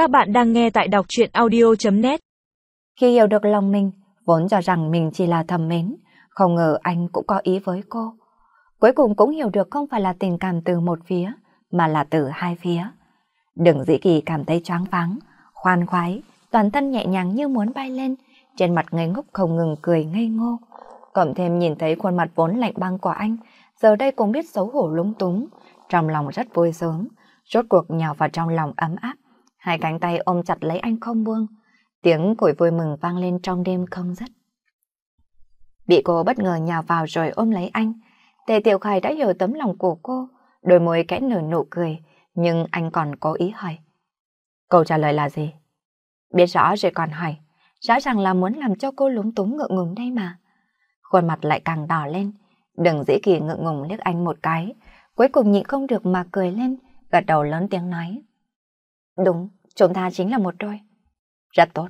Các bạn đang nghe tại đọc chuyện audio.net Khi hiểu được lòng mình, vốn cho rằng mình chỉ là thầm mến, không ngờ anh cũng có ý với cô. Cuối cùng cũng hiểu được không phải là tình cảm từ một phía, mà là từ hai phía. Đừng dĩ kỳ cảm thấy choáng váng, khoan khoái, toàn thân nhẹ nhàng như muốn bay lên, trên mặt ngây ngốc không ngừng cười ngây ngô. Cộng thêm nhìn thấy khuôn mặt vốn lạnh băng của anh, giờ đây cũng biết xấu hổ lúng túng, trong lòng rất vui sướng, rốt cuộc nhào vào trong lòng ấm áp. Hai cánh tay ôm chặt lấy anh không buông, tiếng cười vui mừng vang lên trong đêm không dứt. Bị cô bất ngờ nhào vào rồi ôm lấy anh, Tề Tiểu Khải đã hiểu tấm lòng của cô, đôi môi kẽ nở nụ cười, nhưng anh còn cố ý hỏi. Câu trả lời là gì? Biết rõ rồi còn hỏi, rõ ràng là muốn làm cho cô lúng túng ngượng ngùng đây mà. Khuôn mặt lại càng đỏ lên, đừng dễ kỳ ngượng ngùng liếc anh một cái, cuối cùng nhịn không được mà cười lên, gật đầu lớn tiếng nói. Đúng, chúng ta chính là một đôi. Rất tốt.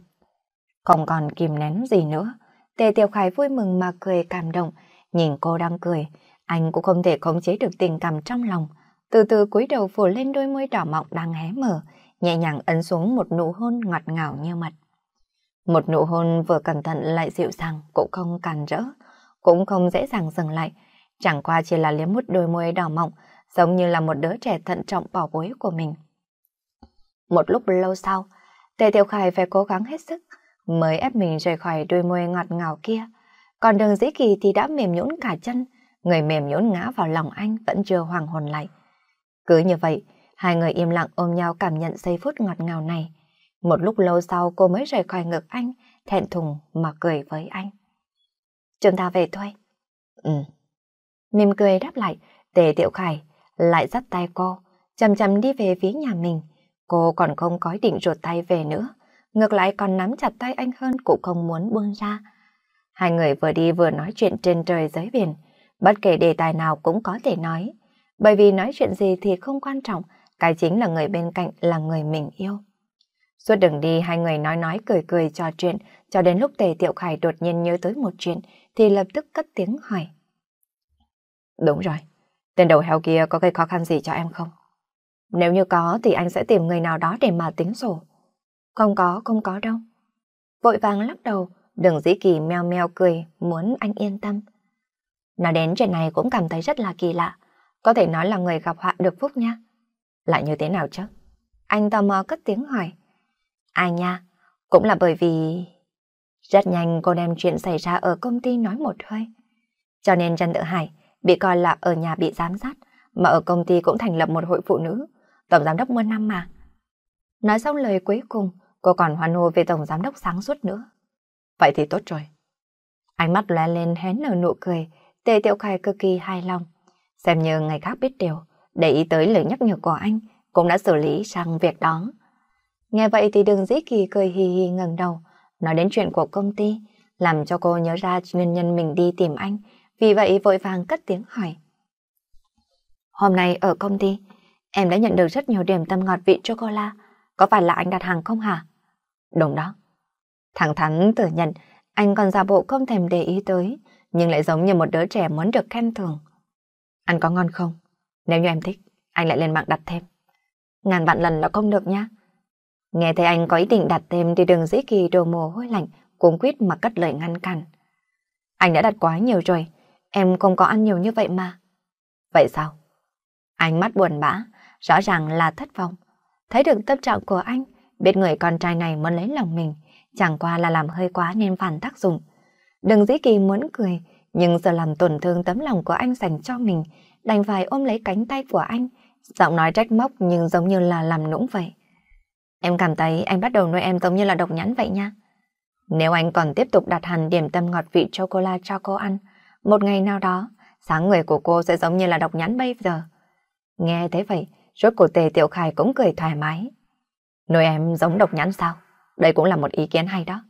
Không còn kìm nén gì nữa. Tề Tiểu Khải vui mừng mà cười cảm động, nhìn cô đang cười, anh cũng không thể khống chế được tình cảm trong lòng. Từ từ cúi đầu phủ lên đôi môi đỏ mọng đang hé mở, nhẹ nhàng ấn xuống một nụ hôn ngọt ngào như mật. Một nụ hôn vừa cẩn thận lại dịu dàng, cũng không càn rỡ, cũng không dễ dàng dừng lại. Chẳng qua chỉ là liếm mút đôi môi đỏ mọng, giống như là một đứa trẻ thận trọng bảo bối của mình. Một lúc lâu sau, Tề Tiểu Khải phải cố gắng hết sức mới ép mình rời khỏi đôi môi ngọt ngào kia. Còn đường dĩ kỳ thì đã mềm nhũn cả chân, người mềm nhũn ngã vào lòng anh vẫn chưa hoàng hồn lại. Cứ như vậy, hai người im lặng ôm nhau cảm nhận giây phút ngọt ngào này. Một lúc lâu sau cô mới rời khỏi ngực anh, thẹn thùng mà cười với anh. Chúng ta về thôi. Ừ. Mỉm cười đáp lại, Tề Tiểu Khải lại dắt tay cô, chầm chầm đi về phía nhà mình. Cô còn không có ý định rụt tay về nữa, ngược lại còn nắm chặt tay anh hơn cũng không muốn buông ra. Hai người vừa đi vừa nói chuyện trên trời dưới biển, bất kể đề tài nào cũng có thể nói, bởi vì nói chuyện gì thì không quan trọng, cái chính là người bên cạnh là người mình yêu. Suốt đường đi hai người nói nói cười cười trò chuyện, cho đến lúc Tề Tiệu Khải đột nhiên nhớ tới một chuyện thì lập tức cất tiếng hỏi. Đúng rồi, tên đầu heo kia có gây khó khăn gì cho em không? Nếu như có thì anh sẽ tìm người nào đó để mà tính sổ. Không có, không có đâu. Vội vàng lắc đầu, đừng dĩ kỳ meo meo cười, muốn anh yên tâm. Nói đến chuyện này cũng cảm thấy rất là kỳ lạ, có thể nói là người gặp họa được phúc nha. Lại như thế nào chứ? Anh tò mò cất tiếng hỏi. Ai nha, cũng là bởi vì... Rất nhanh cô đem chuyện xảy ra ở công ty nói một hơi. Cho nên Trần Tự Hải bị coi là ở nhà bị giám sát, mà ở công ty cũng thành lập một hội phụ nữ, tổng giám đốc muôn năm mà. Nói xong lời cuối cùng, cô còn hoan hô về tổng giám đốc sáng suốt nữa. Vậy thì tốt rồi. Ánh mắt lóe lên hé nở nụ cười, Tề Tiểu Khai cực kỳ hài lòng. Xem như ngày khác biết điều, để ý tới lời nhắc nhở của anh, cũng đã xử lý sang việc đó. Nghe vậy thì đừng dĩ kỳ cười hì hì ngẩng đầu, nói đến chuyện của công ty, làm cho cô nhớ ra nguyên nhân mình đi tìm anh, vì vậy vội vàng cất tiếng hỏi. Hôm nay ở công ty, em đã nhận được rất nhiều điểm tâm ngọt vị chocolate, có phải là anh đặt hàng không hả? Đúng đó. Thẳng thắn thừa nhận, anh còn giả bộ không thèm để ý tới, nhưng lại giống như một đứa trẻ muốn được khen thưởng. Ăn có ngon không? Nếu như em thích, anh lại lên mạng đặt thêm. Ngàn vạn lần là không được nha. Nghe thấy anh có ý định đặt thêm thì đừng dĩ kỳ đồ mồ hôi lạnh, cuống quýt mà cất lời ngăn cản. Anh đã đặt quá nhiều rồi, em không có ăn nhiều như vậy mà. Vậy sao? Ánh mắt buồn bã, rõ ràng là thất vọng. Thấy được tâm trạng của anh, biết người con trai này muốn lấy lòng mình, chẳng qua là làm hơi quá nên phản tác dụng. Đừng dĩ kỳ muốn cười, nhưng giờ làm tổn thương tấm lòng của anh dành cho mình, đành phải ôm lấy cánh tay của anh, giọng nói trách móc nhưng giống như là làm nũng vậy. Em cảm thấy anh bắt đầu nuôi em giống như là độc nhãn vậy nha. Nếu anh còn tiếp tục đặt hẳn điểm tâm ngọt vị chocolate cho cô ăn, một ngày nào đó, sáng người của cô sẽ giống như là độc nhãn bây giờ. Nghe thế vậy, rốt cuộc tề tiểu Khải cũng cười thoải mái. Nơi em giống độc nhãn sao? Đây cũng là một ý kiến hay đó.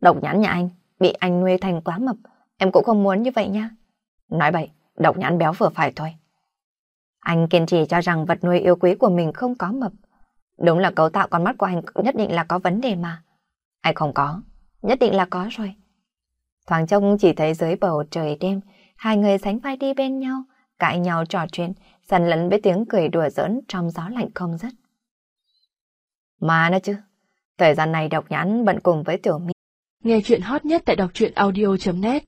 Độc nhãn nhà anh, bị anh nuôi thành quá mập, em cũng không muốn như vậy nha. Nói vậy, độc nhãn béo vừa phải thôi. Anh kiên trì cho rằng vật nuôi yêu quý của mình không có mập. Đúng là cấu tạo con mắt của anh nhất định là có vấn đề mà. Anh không có, nhất định là có rồi. Thoáng trông chỉ thấy dưới bầu trời đêm, hai người sánh vai đi bên nhau, cãi nhau trò chuyện, sàn lẫn với tiếng cười đùa giỡn trong gió lạnh không dứt. Mà nó chứ, thời gian này độc nhãn bận cùng với tiểu mi. Nghe chuyện hot nhất tại đọc truyện audio.net